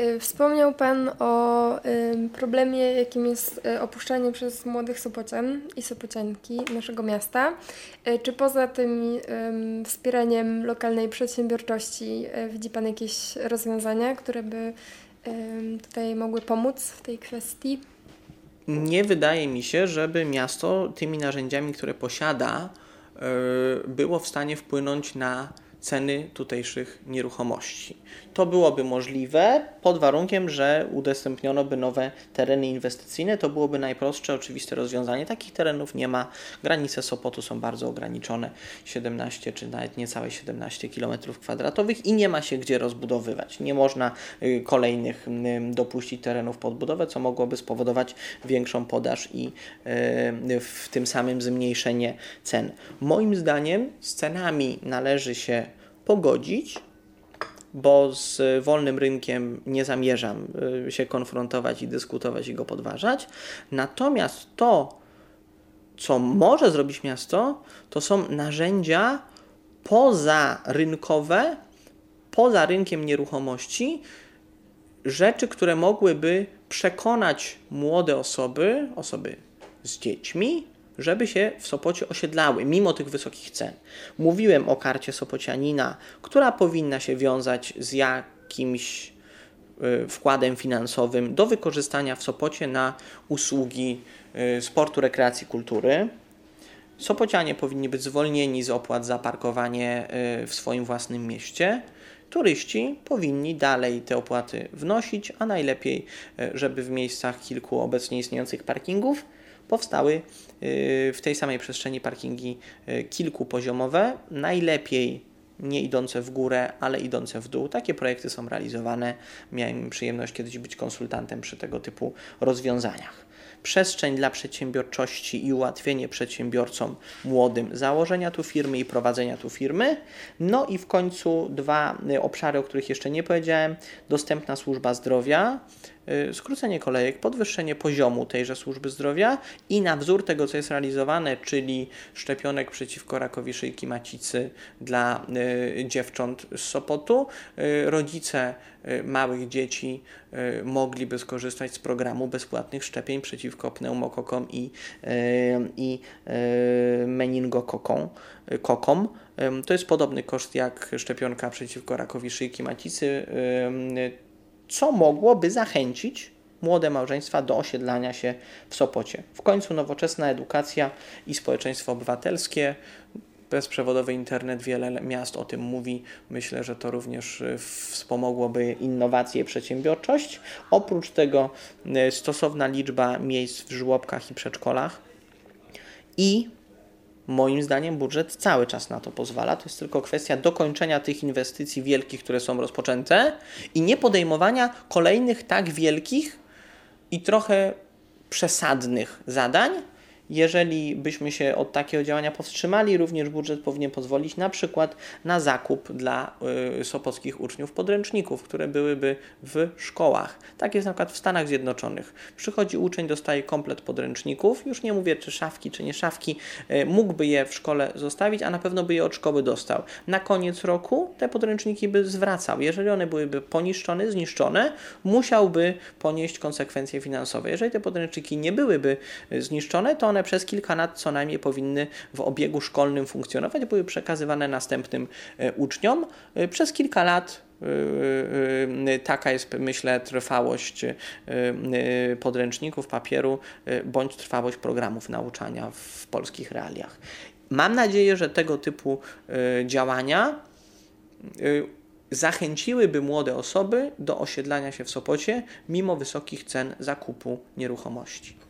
Y, wspomniał Pan o y, problemie, jakim jest y, opuszczanie przez młodych Sopocian i Sopocianki naszego miasta. Czy poza tym wspieraniem lokalnej przedsiębiorczości widzi Pan jakieś rozwiązania, które by tutaj mogły pomóc w tej kwestii? Nie wydaje mi się, żeby miasto tymi narzędziami, które posiada, było w stanie wpłynąć na ceny tutejszych nieruchomości. To byłoby możliwe pod warunkiem, że udostępniono by nowe tereny inwestycyjne. To byłoby najprostsze, oczywiste rozwiązanie. Takich terenów nie ma. Granice Sopotu są bardzo ograniczone 17 czy nawet niecałe 17 km2 i nie ma się gdzie rozbudowywać. Nie można y, kolejnych dopuścić terenów pod budowę, co mogłoby spowodować większą podaż i y, w tym samym zmniejszenie cen. Moim zdaniem z cenami należy się pogodzić, bo z wolnym rynkiem nie zamierzam y, się konfrontować i dyskutować i go podważać. Natomiast to, co może zrobić miasto, to są narzędzia pozarynkowe, poza rynkiem nieruchomości, rzeczy, które mogłyby przekonać młode osoby, osoby z dziećmi, żeby się w Sopocie osiedlały, mimo tych wysokich cen. Mówiłem o karcie Sopocianina, która powinna się wiązać z jakimś y, wkładem finansowym do wykorzystania w Sopocie na usługi y, sportu, rekreacji, kultury. Sopocianie powinni być zwolnieni z opłat za parkowanie y, w swoim własnym mieście. Turyści powinni dalej te opłaty wnosić, a najlepiej, żeby w miejscach kilku obecnie istniejących parkingów powstały y, w tej samej przestrzeni parkingi y, kilkupoziomowe, najlepiej nie idące w górę, ale idące w dół. Takie projekty są realizowane. Miałem przyjemność kiedyś być konsultantem przy tego typu rozwiązaniach. Przestrzeń dla przedsiębiorczości i ułatwienie przedsiębiorcom młodym założenia tu firmy i prowadzenia tu firmy. No i w końcu dwa y, obszary, o których jeszcze nie powiedziałem: dostępna służba zdrowia Y, skrócenie kolejek, podwyższenie poziomu tejże służby zdrowia i na wzór tego, co jest realizowane, czyli szczepionek przeciwko rakowi szyjki macicy dla y, dziewcząt z Sopotu, rodzice małych dzieci mogliby skorzystać z programu bezpłatnych szczepień przeciwko pneumokokom i, i meningokokom. Kokom. To jest podobny koszt jak szczepionka przeciwko rakowi szyjki macicy co mogłoby zachęcić młode małżeństwa do osiedlania się w Sopocie. W końcu nowoczesna edukacja i społeczeństwo obywatelskie, bezprzewodowy internet, wiele miast o tym mówi. Myślę, że to również y, wspomogłoby innowacje i przedsiębiorczość. Oprócz tego y, stosowna liczba miejsc w żłobkach i przedszkolach i Moim zdaniem budżet cały czas na to pozwala. To jest tylko kwestia dokończenia tych inwestycji wielkich, które są rozpoczęte i nie podejmowania kolejnych tak wielkich i trochę przesadnych zadań, jeżeli byśmy się od takiego działania powstrzymali, również budżet powinien pozwolić na przykład na zakup dla y, sopockich uczniów podręczników, które byłyby w szkołach. Tak jest na przykład w Stanach Zjednoczonych. Przychodzi uczeń, dostaje komplet podręczników, już nie mówię czy szafki, czy nie szafki, y, mógłby je w szkole zostawić, a na pewno by je od szkoły dostał. Na koniec roku te podręczniki by zwracał. Jeżeli one byłyby poniszczone, zniszczone, musiałby ponieść konsekwencje finansowe. Jeżeli te podręczniki nie byłyby y, zniszczone, to one one przez kilka lat co najmniej powinny w obiegu szkolnym funkcjonować, były przekazywane następnym e, uczniom. E, przez kilka lat e, taka jest, myślę, trwałość podręczników, papieru bądź trwałość programów nauczania w polskich realiach. Mam nadzieję, że tego typu działania zachęciłyby młode osoby do osiedlania się w Sopocie mimo wysokich cen zakupu nieruchomości.